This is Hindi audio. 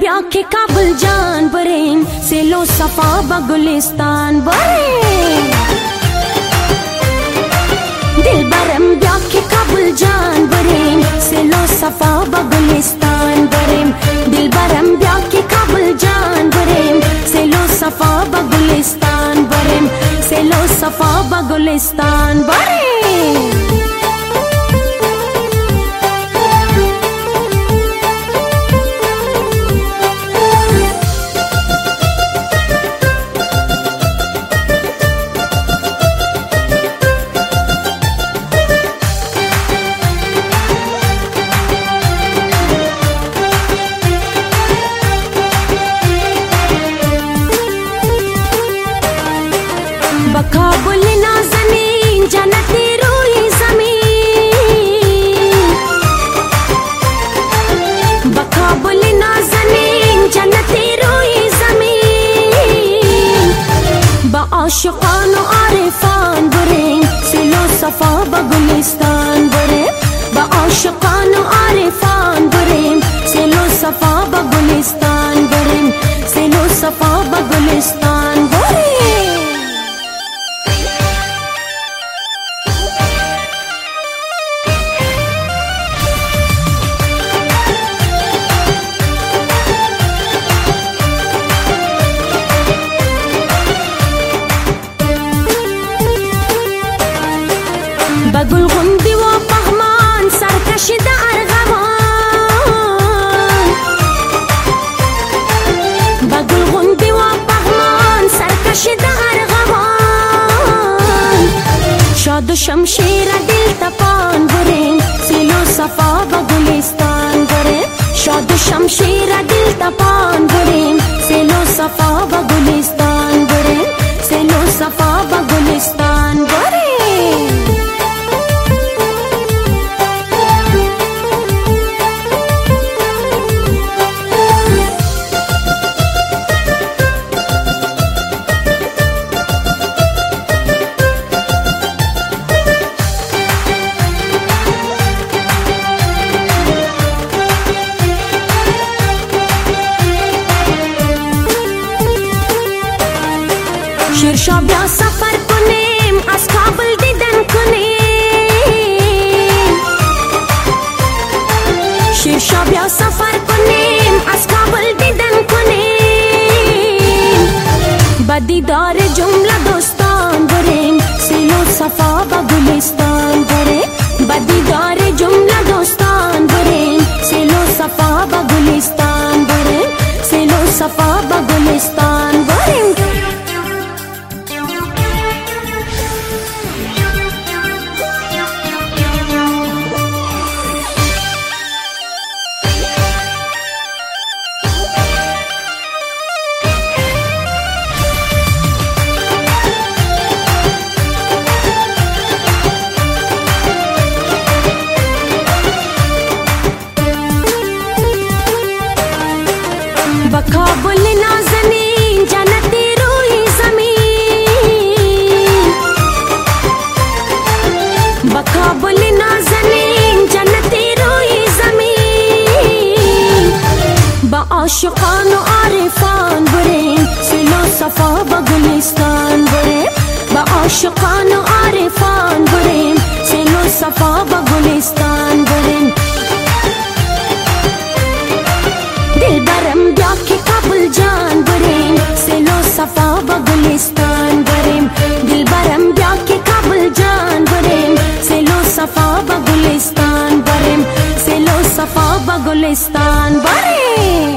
ब्या के काबुल जान बरेन से लो सफ़ा बगुलिस्तान बरेन दिल बरम ब्या के काबुल जान बरेन से लो सफ़ा बगुलिस्तान बरेन दिल बरम ब्या के काबुल जान बरेन से लो सफ़ा बगुलिस्तान बरेन से लो सफ़ा बगुलिस्तान बरेन बाशिकान आरिफान बुरेन सिलो सफ़ा बगुलिस्तान बुरेन बाशिकान आरिफान बुरेन सिलो सफ़ा बगुलिस्तान बुरेन सिलो सफ़ा बगुलिस्तान बुरेन शमशीरगि तपन् गुरे सफा बगुलिस्तान् गुरे शब्द शमशीरगिल् तप शीर्षाभ्यास बदीदार जुमला दोस्तान बरेम सिलो सफ़ा बगुलिस्तान बरे बदीदार जुमला दोस्तान बरेम सिलो सफ़ा बगुलिस्तान बरे सिलो सफ़ा बगुलिस्तान बकाबुल नाजनीन जन्नती रोई ज़मीन। ज़मीन। बाशिकान बुरेन सिलो सफ़ा बगुलिस्तान बुरेन बाशिकान आरिफान बुरेन सिलो सफ़ा बगुलिस्तान गुलिस्तान भरे